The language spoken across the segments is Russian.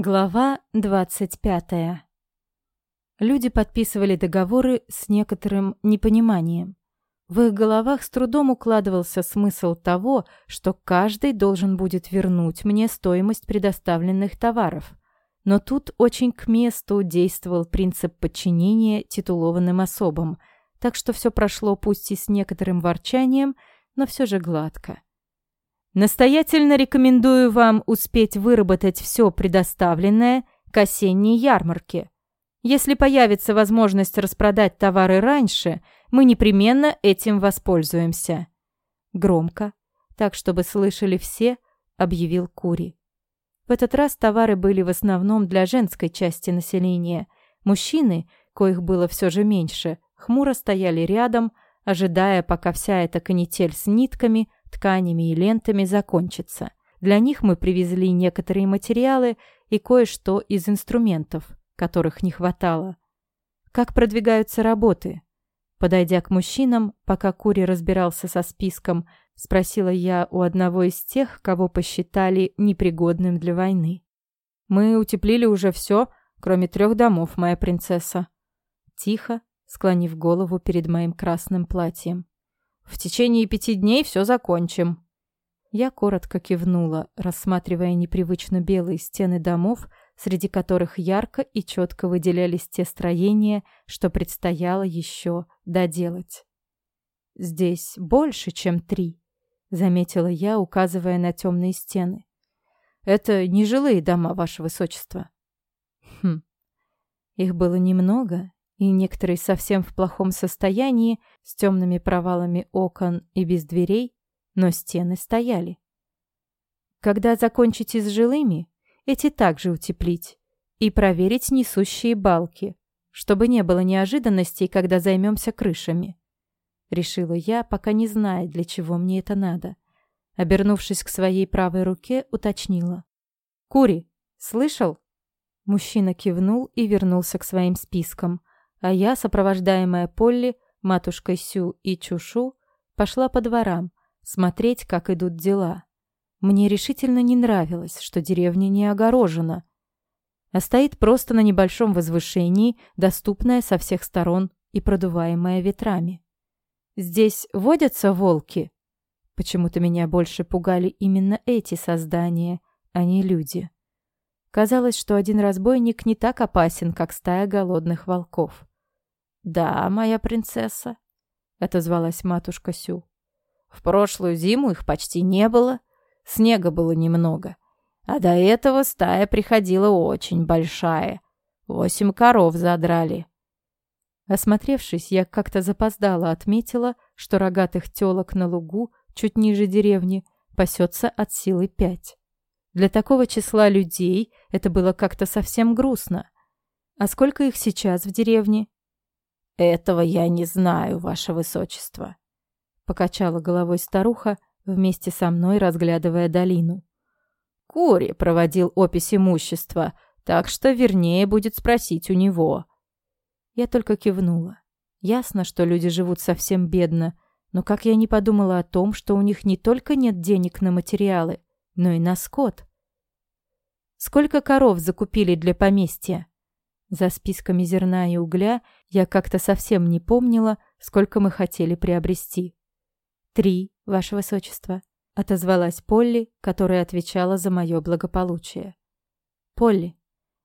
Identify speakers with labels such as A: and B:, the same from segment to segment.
A: Глава 25. Люди подписывали договоры с некоторым непониманием. В их головах с трудом укладывался смысл того, что каждый должен будет вернуть мне стоимость предоставленных товаров. Но тут очень к месту действовал принцип подчинения титулованным особам, так что все прошло пусть и с некоторым ворчанием, но все же гладко. Настоятельно рекомендую вам успеть выработать все предоставленное к осенней ярмарке. Если появится возможность распродать товары раньше, мы непременно этим воспользуемся. Громко, так чтобы слышали все, объявил Кури. В этот раз товары были в основном для женской части населения. Мужчины, коих было все же меньше, хмуро стояли рядом, ожидая, пока вся эта канитель с нитками – тканями и лентами закончится. Для них мы привезли некоторые материалы и кое-что из инструментов, которых не хватало. Как продвигаются работы? Подойдя к мужчинам, пока Кури разбирался со списком, спросила я у одного из тех, кого посчитали непригодным для войны. «Мы утеплили уже все, кроме трех домов, моя принцесса». Тихо, склонив голову перед моим красным платьем. В течение пяти дней все закончим». Я коротко кивнула, рассматривая непривычно белые стены домов, среди которых ярко и четко выделялись те строения, что предстояло еще доделать. «Здесь больше, чем три», — заметила я, указывая на темные стены. «Это не жилые дома, ваше высочество». «Хм. Их было немного, и некоторые совсем в плохом состоянии, с темными провалами окон и без дверей, но стены стояли. Когда закончите с жилыми, эти также утеплить и проверить несущие балки, чтобы не было неожиданностей, когда займемся крышами. Решила я, пока не зная, для чего мне это надо. Обернувшись к своей правой руке, уточнила. «Кури, слышал?» Мужчина кивнул и вернулся к своим спискам, а я, сопровождаемая Полли, матушкой Сю и Чушу, пошла по дворам, смотреть, как идут дела. Мне решительно не нравилось, что деревня не огорожена, а стоит просто на небольшом возвышении, доступная со всех сторон и продуваемая ветрами. Здесь водятся волки? Почему-то меня больше пугали именно эти создания, а не люди. Казалось, что один разбойник не так опасен, как стая голодных волков. «Да, моя принцесса», — отозвалась матушка Сю. «В прошлую зиму их почти не было, снега было немного, а до этого стая приходила очень большая. Восемь коров задрали». Осмотревшись, я как-то запоздала отметила, что рогатых телок на лугу, чуть ниже деревни, пасется от силы пять. Для такого числа людей это было как-то совсем грустно. А сколько их сейчас в деревне? «Этого я не знаю, ваше высочество», — покачала головой старуха, вместе со мной разглядывая долину. «Кури проводил опись имущества, так что вернее будет спросить у него». Я только кивнула. Ясно, что люди живут совсем бедно, но как я не подумала о том, что у них не только нет денег на материалы, но и на скот. Сколько коров закупили для поместья? За списками зерна и угля я как-то совсем не помнила, сколько мы хотели приобрести. «Три, ваше высочество», — отозвалась Полли, которая отвечала за мое благополучие. «Полли,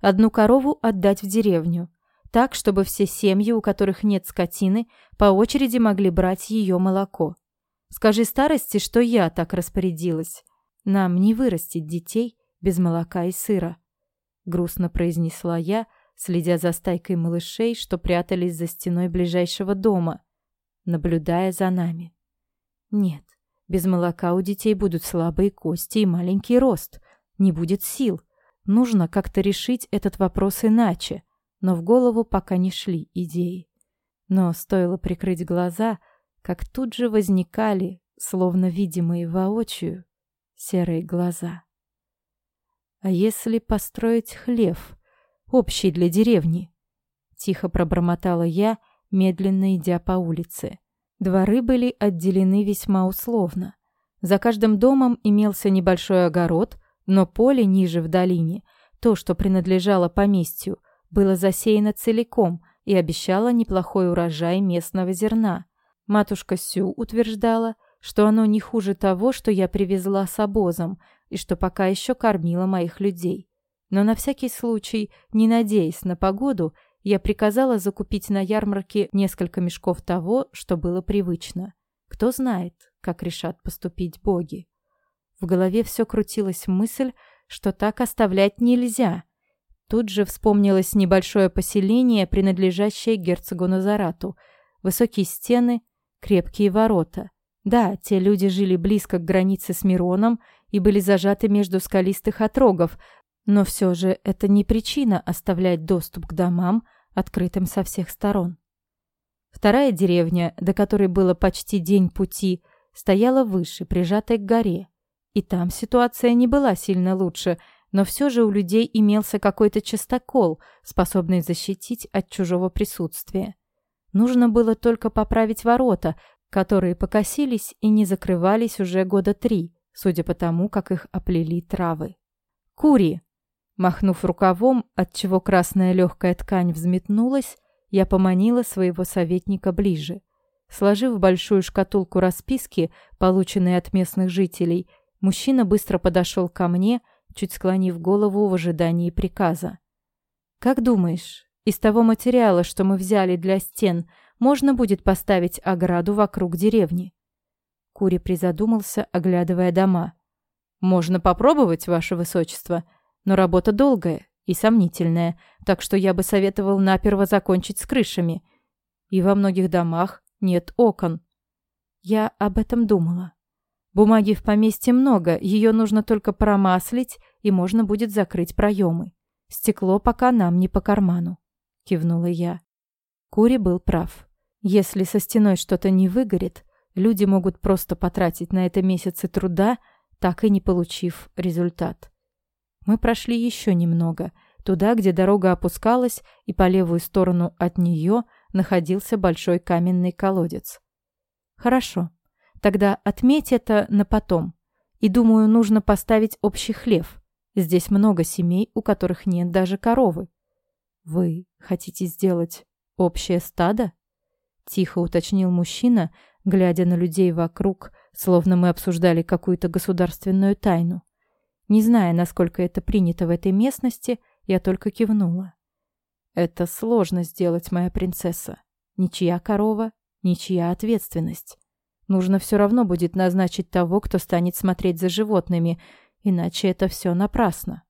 A: одну корову отдать в деревню, так, чтобы все семьи, у которых нет скотины, по очереди могли брать ее молоко. Скажи старости, что я так распорядилась. Нам не вырастить детей без молока и сыра», — грустно произнесла я, — следя за стайкой малышей, что прятались за стеной ближайшего дома, наблюдая за нами. Нет, без молока у детей будут слабые кости и маленький рост, не будет сил. Нужно как-то решить этот вопрос иначе, но в голову пока не шли идеи. Но стоило прикрыть глаза, как тут же возникали, словно видимые воочию, серые глаза. А если построить хлев — общий для деревни. Тихо пробормотала я, медленно идя по улице. Дворы были отделены весьма условно. За каждым домом имелся небольшой огород, но поле ниже в долине то, что принадлежало поместью, было засеяно целиком и обещало неплохой урожай местного зерна. Матушка Сю утверждала, что оно не хуже того, что я привезла с обозом, и что пока еще кормила моих людей. Но на всякий случай, не надеясь на погоду, я приказала закупить на ярмарке несколько мешков того, что было привычно. Кто знает, как решат поступить боги. В голове все крутилась мысль, что так оставлять нельзя. Тут же вспомнилось небольшое поселение, принадлежащее герцогу Назарату. Высокие стены, крепкие ворота. Да, те люди жили близко к границе с Мироном и были зажаты между скалистых отрогов, но все же это не причина оставлять доступ к домам, открытым со всех сторон. Вторая деревня, до которой было почти день пути, стояла выше, прижатой к горе. И там ситуация не была сильно лучше, но все же у людей имелся какой-то частокол, способный защитить от чужого присутствия. Нужно было только поправить ворота, которые покосились и не закрывались уже года три, судя по тому, как их оплели травы. «Кури!» Махнув рукавом, отчего красная легкая ткань взметнулась, я поманила своего советника ближе. Сложив большую шкатулку расписки, полученные от местных жителей, Мужчина быстро подошел ко мне, чуть склонив голову в ожидании приказа. «Как думаешь, из того материала, что мы взяли для стен, можно будет поставить ограду вокруг деревни?» Кури призадумался, оглядывая дома. «Можно попробовать, ваше высочество, но работа долгая и сомнительная, так что я бы советовал наперво закончить с крышами. И во многих домах нет окон». Я об этом думала. Бумаги в поместье много, ее нужно только промаслить, и можно будет закрыть проемы. Стекло пока нам не по карману», — кивнула я. Кури был прав. Если со стеной что-то не выгорит, люди могут просто потратить на это месяцы труда, так и не получив результат. Мы прошли еще немного, туда, где дорога опускалась, и по левую сторону от нее находился большой каменный колодец. «Хорошо», Тогда отметь это на потом. И думаю, нужно поставить общий хлев. Здесь много семей, у которых нет даже коровы. Вы хотите сделать общее стадо? Тихо уточнил мужчина, глядя на людей вокруг, словно мы обсуждали какую-то государственную тайну. Не зная, насколько это принято в этой местности, я только кивнула. Это сложно сделать, моя принцесса. Ничья корова, ничья ответственность. Нужно все равно будет назначить того, кто станет смотреть за животными, иначе это все напрасно.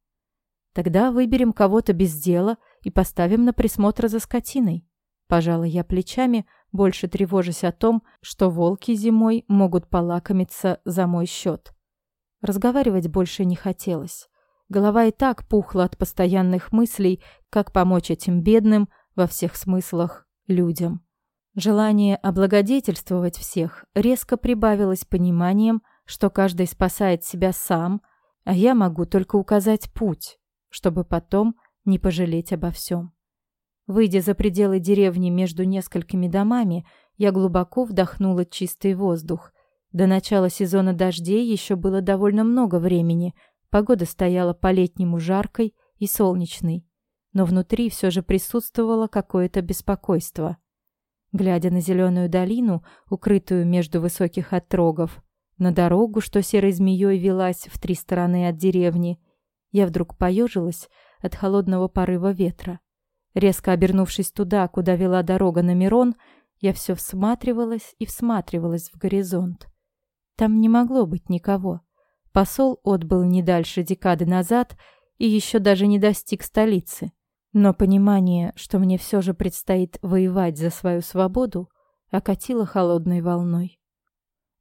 A: Тогда выберем кого-то без дела и поставим на присмотр за скотиной. Пожалуй, я плечами, больше тревожась о том, что волки зимой могут полакомиться за мой счет. Разговаривать больше не хотелось. Голова и так пухла от постоянных мыслей, как помочь этим бедным, во всех смыслах, людям. Желание облагодетельствовать всех резко прибавилось пониманием, что каждый спасает себя сам, а я могу только указать путь, чтобы потом не пожалеть обо всем. Выйдя за пределы деревни между несколькими домами, я глубоко вдохнула чистый воздух. До начала сезона дождей еще было довольно много времени, погода стояла по-летнему жаркой и солнечной, но внутри все же присутствовало какое-то беспокойство – глядя на зеленую долину, укрытую между высоких отрогов, на дорогу, что серой змеей велась в три стороны от деревни, я вдруг поежилась от холодного порыва ветра. Резко обернувшись туда, куда вела дорога на Мирон, я все всматривалась и всматривалась в горизонт. Там не могло быть никого. Посол отбыл не дальше декады назад и еще даже не достиг столицы. Но понимание, что мне все же предстоит воевать за свою свободу, окатило холодной волной.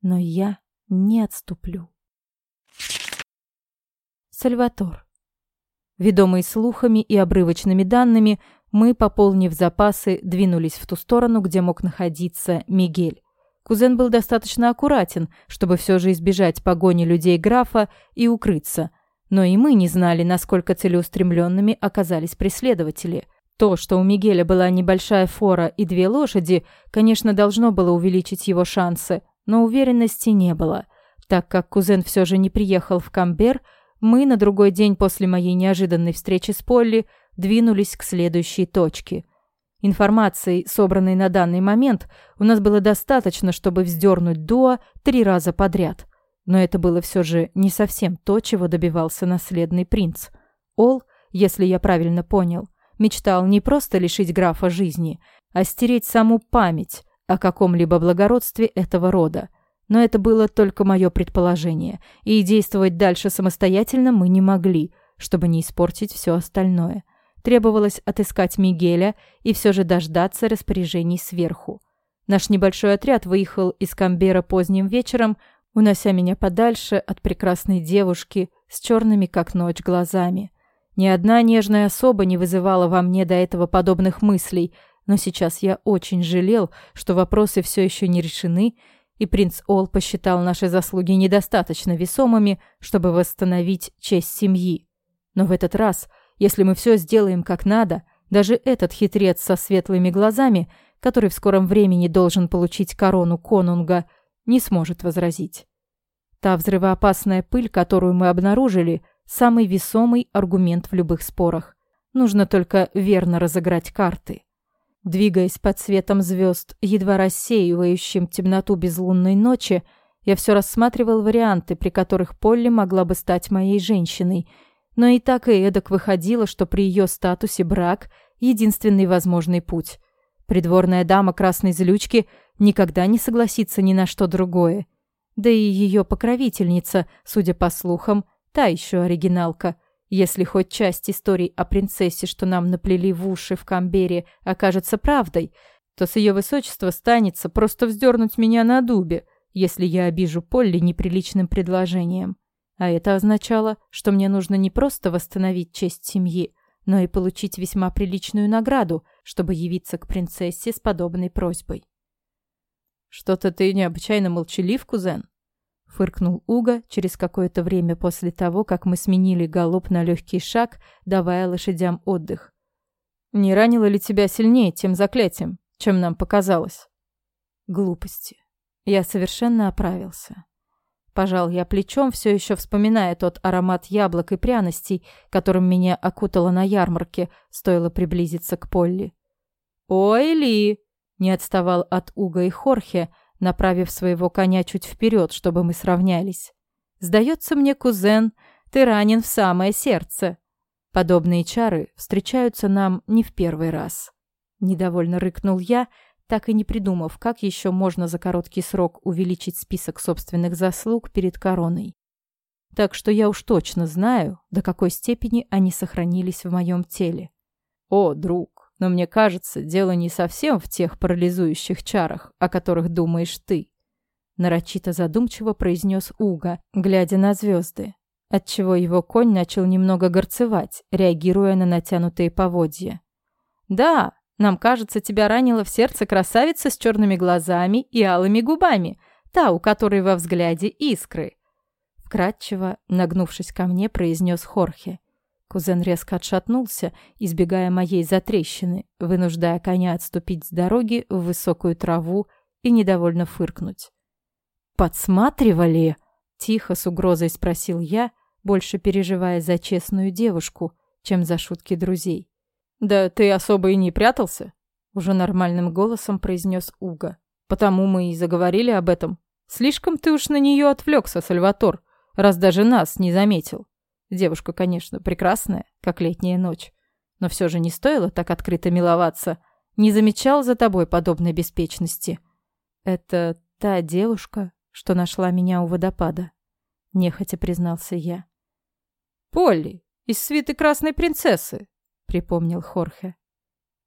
A: Но я не отступлю. Сальватор. Ведомые слухами и обрывочными данными, мы, пополнив запасы, двинулись в ту сторону, где мог находиться Мигель. Кузен был достаточно аккуратен, чтобы все же избежать погони людей графа и укрыться, но и мы не знали, насколько целеустремленными оказались преследователи. То, что у Мигеля была небольшая фора и две лошади, конечно, должно было увеличить его шансы, но уверенности не было. Так как кузен все же не приехал в Камбер, мы на другой день после моей неожиданной встречи с Полли двинулись к следующей точке. Информации, собранной на данный момент, у нас было достаточно, чтобы вздернуть Дуа три раза подряд. Но это было все же не совсем то, чего добивался наследный принц. Ол, если я правильно понял, мечтал не просто лишить графа жизни, а стереть саму память о каком-либо благородстве этого рода. Но это было только мое предположение, и действовать дальше самостоятельно мы не могли, чтобы не испортить все остальное. Требовалось отыскать Мигеля и все же дождаться распоряжений сверху. Наш небольшой отряд выехал из Камбера поздним вечером, унося меня подальше от прекрасной девушки с черными как ночь глазами. Ни одна нежная особа не вызывала во мне до этого подобных мыслей, но сейчас я очень жалел, что вопросы все еще не решены, и принц Ол посчитал наши заслуги недостаточно весомыми, чтобы восстановить честь семьи. Но в этот раз, если мы все сделаем как надо, даже этот хитрец со светлыми глазами, который в скором времени должен получить корону конунга, не сможет возразить. Та взрывоопасная пыль, которую мы обнаружили, самый весомый аргумент в любых спорах. Нужно только верно разыграть карты. Двигаясь под светом звезд, едва рассеивающим темноту безлунной ночи, я все рассматривал варианты, при которых Полли могла бы стать моей женщиной. Но и так и эдак выходило, что при ее статусе брак – единственный возможный путь. Придворная дама красной злючки никогда не согласится ни на что другое. Да и ее покровительница, судя по слухам, та еще оригиналка – если хоть часть историй о принцессе, что нам наплели в уши в Камбере, окажется правдой, то с ее высочества станется просто вздернуть меня на дубе, если я обижу Полли неприличным предложением. А это означало, что мне нужно не просто восстановить честь семьи, но и получить весьма приличную награду, чтобы явиться к принцессе с подобной просьбой. «Что-то ты необычайно молчалив, кузен», фыркнул Уга через какое-то время после того, как мы сменили галоп на легкий шаг, давая лошадям отдых. Не ранило ли тебя сильнее тем заклятием, чем нам показалось? Глупости. Я совершенно оправился. Пожал я плечом, все еще вспоминая тот аромат яблок и пряностей, которым меня окутало на ярмарке, стоило приблизиться к Полли. «Ой, Ли!» — не отставал от Уга и Хорхе, направив своего коня чуть вперед, чтобы мы сравнялись. «Сдается мне, кузен, ты ранен в самое сердце. Подобные чары встречаются нам не в первый раз». Недовольно рыкнул я, так и не придумав, как еще можно за короткий срок увеличить список собственных заслуг перед короной. Так что я уж точно знаю, до какой степени они сохранились в моем теле. «О, друг, но мне кажется, дело не совсем в тех парализующих чарах, о которых думаешь ты. Нарочито задумчиво произнес Уга, глядя на звезды, отчего его конь начал немного горцевать, реагируя на натянутые поводья. «Да, нам кажется, тебя ранила в сердце красавица с черными глазами и алыми губами, та, у которой во взгляде искры». Вкратчиво, нагнувшись ко мне, произнес Хорхе. Кузен резко отшатнулся, избегая моей затрещины, вынуждая коня отступить с дороги в высокую траву и недовольно фыркнуть. «Подсматривали?» — тихо с угрозой спросил я, больше переживая за честную девушку, чем за шутки друзей. «Да ты особо и не прятался?» — уже нормальным голосом произнес Уга. «Потому мы и заговорили об этом. Слишком ты уж на нее отвлекся, Сальватор, раз даже нас не заметил». Девушка, конечно, прекрасная, как летняя ночь. Но все же не стоило так открыто миловаться. Не замечал за тобой подобной беспечности. Это та девушка, что нашла меня у водопада. Нехотя признался я. «Полли, из свиты Красной Принцессы», — припомнил Хорхе.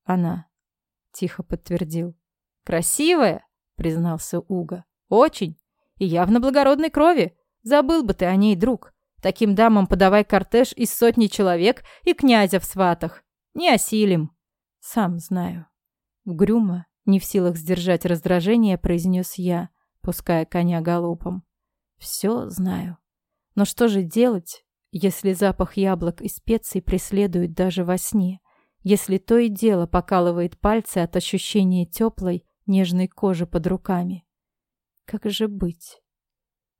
A: «Она», — тихо подтвердил. «Красивая», — признался Уга. «Очень. И явно благородной крови. Забыл бы ты о ней, друг. Таким дамам подавай кортеж из сотни человек и князя в сватах. Не осилим. Сам знаю. Угрюмо, не в силах сдержать раздражение, произнес я, пуская коня галопом. Все знаю. Но что же делать, если запах яблок и специй преследует даже во сне? Если то и дело покалывает пальцы от ощущения теплой, нежной кожи под руками? Как же быть?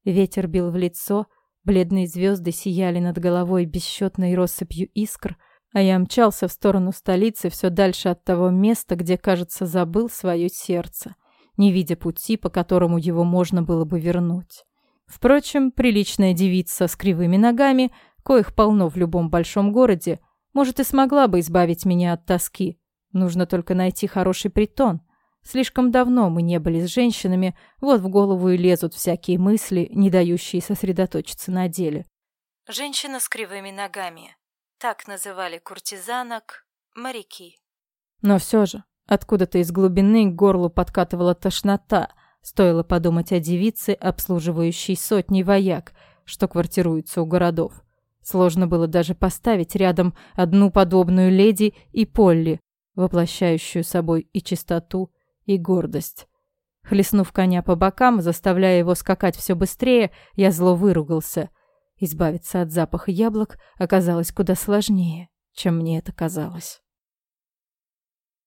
A: Ветер бил в лицо, Бледные звезды сияли над головой бесчетной россыпью искр, а я мчался в сторону столицы все дальше от того места, где, кажется, забыл свое сердце, не видя пути, по которому его можно было бы вернуть. Впрочем, приличная девица с кривыми ногами, коих полно в любом большом городе, может и смогла бы избавить меня от тоски. Нужно только найти хороший притон. Слишком давно мы не были с женщинами, вот в голову и лезут всякие мысли, не дающие сосредоточиться на деле.
B: Женщина с кривыми ногами. Так называли куртизанок моряки.
A: Но все же, откуда-то из глубины к горлу подкатывала тошнота, стоило подумать о девице, обслуживающей сотни вояк, что квартируются у городов. Сложно было даже поставить рядом одну подобную леди и Полли, воплощающую собой и чистоту, и гордость. Хлестнув коня по бокам, заставляя его скакать все быстрее, я зло выругался. Избавиться от запаха яблок оказалось куда сложнее, чем мне это казалось.